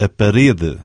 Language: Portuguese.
a parede.